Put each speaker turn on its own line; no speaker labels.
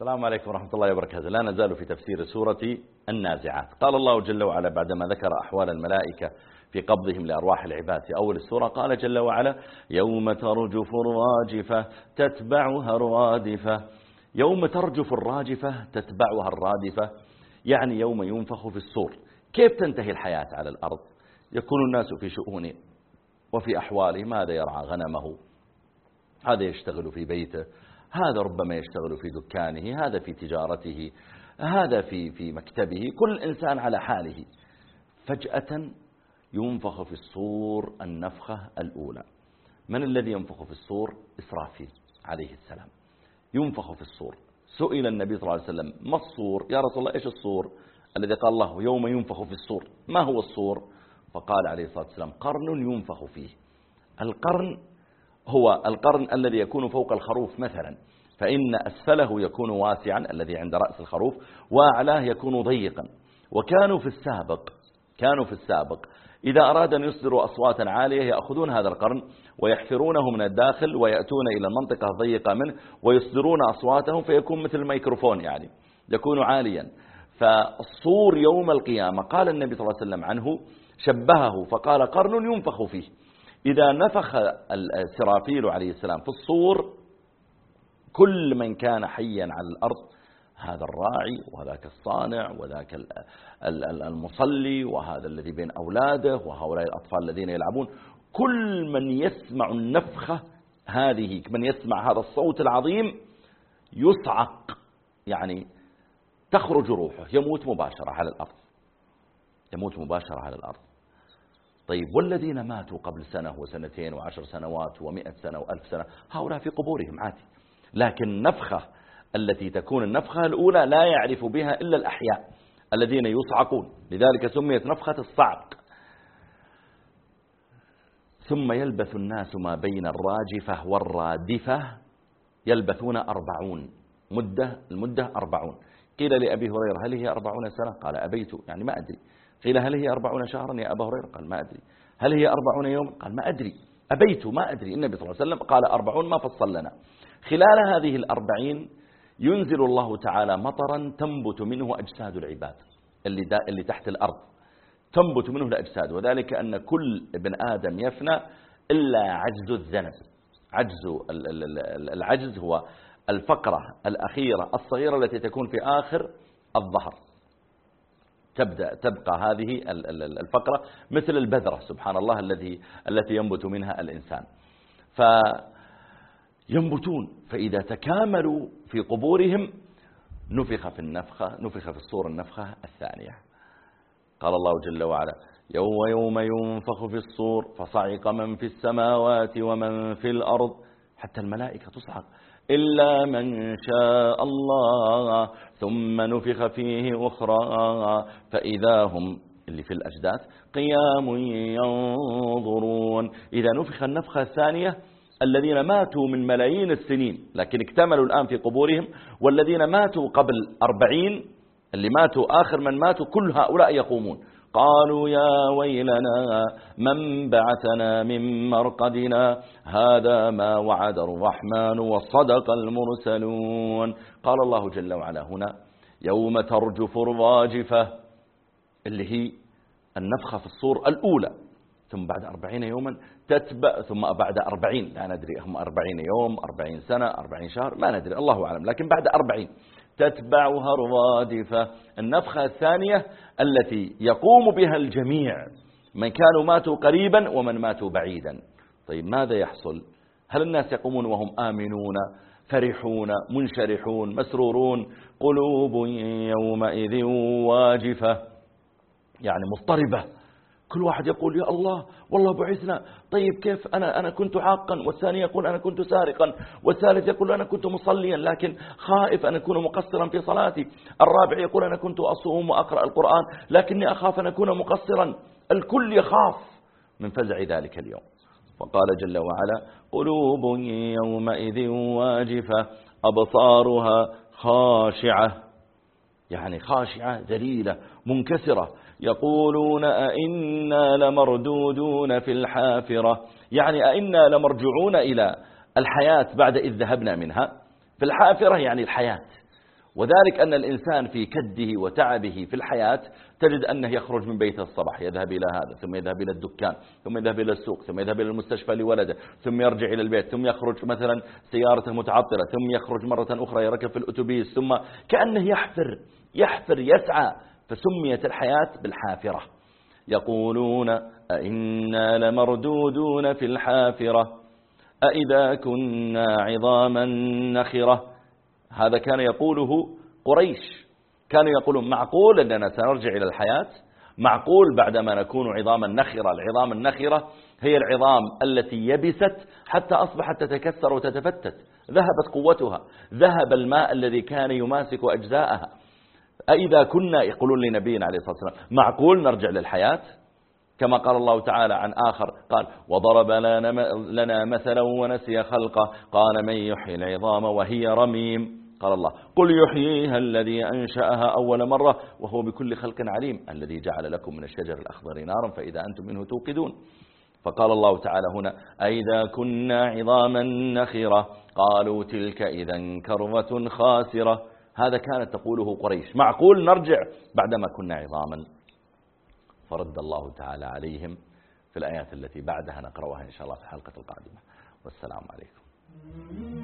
السلام عليكم ورحمة الله وبركاته. لا نزال في تفسير سورة النازعات. قال الله جل وعلا بعدما ذكر أحوال الملائكة في قبضهم لأرواح العباد في أول السورة قال جل وعلا يوم ترجف الراجفة تتبعها الرادفة. يوم ترجف الراجفة تتبعها الرادفة. يعني يوم ينفخ في الصور كيف تنتهي الحياة على الأرض؟ يكون الناس في شؤونه وفي أحواله ماذا يرعى غنمه؟ هذا يشتغل في بيته. هذا ربما يشتغل في دكانه هذا في تجارته هذا في في مكتبه كل إنسان على حاله. فجأة ينفخ في الصور النفخة الأولى. من الذي ينفخ في الصور؟ إسرافيل عليه السلام. ينفخ في الصور. سئل النبي صلى الله عليه وسلم ما الصور؟ يا رسول الله إيش الصور؟ الذي قال الله يوم ينفخ في الصور. ما هو الصور؟ فقال عليه الصلاة والسلام قرن ينفخ فيه. القرن هو القرن الذي يكون فوق الخروف مثلا فإن أسفله يكون واسعا الذي عند رأس الخروف وأعلاه يكون ضيقا. وكانوا في السابق كانوا في السابق إذا أراد أن يصدروا أصواتا عالية يأخذون هذا القرن ويحفرونه من الداخل ويأتون إلى المنطقة الضيقة منه ويصدرون أصواتهم فيكون مثل الميكروفون يعني يكون عاليا. فالصور يوم القيامة قال النبي صلى الله عليه وسلم عنه شبهه فقال قرن ينفخ فيه. إذا نفخ السرافيل عليه السلام في الصور كل من كان حيا على الأرض هذا الراعي وذاك الصانع وذاك المصلي وهذا الذي بين أولاده وهؤلاء الأطفال الذين يلعبون كل من يسمع النفخة هذه من يسمع هذا الصوت العظيم يصعق يعني تخرج روحه يموت مباشرة على الأرض. يموت مباشرة على الأرض. طيب والذين ماتوا قبل سنة وسنتين وعشر سنوات ومئة سنة وألف سنة هؤلاء في قبورهم عادي. لكن نفخة التي تكون النفخة الأولى لا يعرف بها إلا الأحياء الذين يصعقون. لذلك سميت نفخة الصعق. ثم يلبث الناس ما بين الراجفة والرادفة يلبثون أربعون. مدة المدة أربعون. قيل لأبي هريرة هل هي أربعون سنة؟ قال أبيت يعني ما أدري. قيل هل هي أربعون شهرا يا أبا هريرة؟ قال ما أدري. هل هي أربعون يوم؟ قال ما أدري. أبيت ما أدري. النبي صلى الله عليه وسلم قال أربعون ما فصل لنا. خلال هذه الأربعين ينزل الله تعالى مطرا تنبت منه أجساد العباد اللي, اللي تحت الأرض. تنبت منه الأجساد. وذلك أن كل ابن آدم يفنى إلا عجز الذنب. عجز العجز هو الفقرة الأخيرة الصغيرة التي تكون في آخر الظهر. تبدأ تبقى هذه الفقرة مثل البذرة سبحان الله الذي التي ينبت منها الإنسان. فينبتون فإذا تكاملوا في قبورهم نفخ في النفخة نفخ في الصور النفخة الثانية. قال الله جل وعلا يوم يوم ينفخ في الصور فصعق من في السماوات ومن في الأرض حتى الملائكة تصعق إلا من شاء الله ثم نفخ فيه أخرى فإذا هم اللي في الأجداث قيام ينظرون. إذا نفخ النفخة الثانية الذين ماتوا من ملايين السنين لكن اكتملوا الآن في قبورهم والذين ماتوا قبل أربعين اللي ماتوا آخر من ماتوا كل هؤلاء يقومون. قالوا يا ويلنا من بعثنا من مرقدنا؟ هذا ما وعد الرحمن وصدق المرسلون. قال الله جل وعلا هنا يوم ترجف الراجفة اللي هي النفخة في الصور الأولى ثم بعد أربعين يوما تتبع ثم بعد أربعين لا ندري هم أربعين يوم أربعين سنة أربعين شهر ما ندري الله أعلم لكن بعد أربعين. تتبعها الرادفة النفخة الثانية التي يقوم بها الجميع من كانوا ماتوا قريبا ومن ماتوا بعيدا. طيب ماذا يحصل؟ هل الناس يقومون وهم آمنون فرحون منشرحون مسرورون؟ قلوب يومئذ واجفة يعني مضطربة. كل واحد يقول يا الله والله بعثنا. طيب كيف؟ أنا, أنا كنت عاقا والثاني يقول أنا كنت سارقا والثالث يقول أنا كنت مصليا لكن خائف أن أكون مقصرا في صلاتي. الرابع يقول أنا كنت أصوم وأقرأ القرآن لكني أخاف أن أكون مقصرا. الكل يخاف من فزع ذلك اليوم. وقال جل وعلا قلوب يومئذ واجفة أبصارها خاشعة. يعني خاشعة ذليلة منكسرة. يقولون أئنا لمردودون في الحافرة. يعني أئنا لمرجعون إلى الحياة بعد إذ ذهبنا منها. في الحافرة يعني الحياة. وذلك أن الإنسان في كده وتعبه في الحياة تجد أنه يخرج من بيته الصباح يذهب إلى هذا ثم يذهب إلى الدكان ثم يذهب إلى السوق ثم يذهب إلى المستشفى لولده ثم يرجع إلى البيت ثم يخرج مثلا سيارته متعطلة ثم يخرج مرة أخرى يركب في الأتوبيس ثم كأنه يحفر يحفر يسعى فسميت الحياة بالحافرة. يقولون أئنا لمردودون في الحافرة أئذا كنا عظاما نخرة. هذا كان يقوله قريش. كانوا يقولون معقول أننا سنرجع إلى الحياة؟ معقول بعدما نكون عظاما نخرة العظام النخرة هي العظام التي يبست حتى أصبحت تتكسر وتتفتت. ذهبت قوتها. ذهب الماء الذي كان يماسك أجزاءها. أئذا كنا يقولون لنبينا عليه الصلاة والسلام معقول نرجع للحياة؟ كما قال الله تعالى عن آخر قال وضرب لنا مثلا ونسي خلقه. قال من يحيي العظام وهي رميم؟ قال الله قل يحييها الذي أنشأها أول مرة وهو بكل خلق عليم الذي جعل لكم من الشجر الأخضر نارا فإذا أنتم منه توقدون. فقال الله تعالى هنا أئذا كنا عظاما نخرة قالوا تلك إذا كرة خاسرة. هذا كانت تقوله قريش. معقول؟ نرجع بعدما كنا عظاما. فرد الله تعالى عليهم في الآيات التي بعدها نقرأها إن شاء الله في الحلقة القادمة. والسلام عليكم.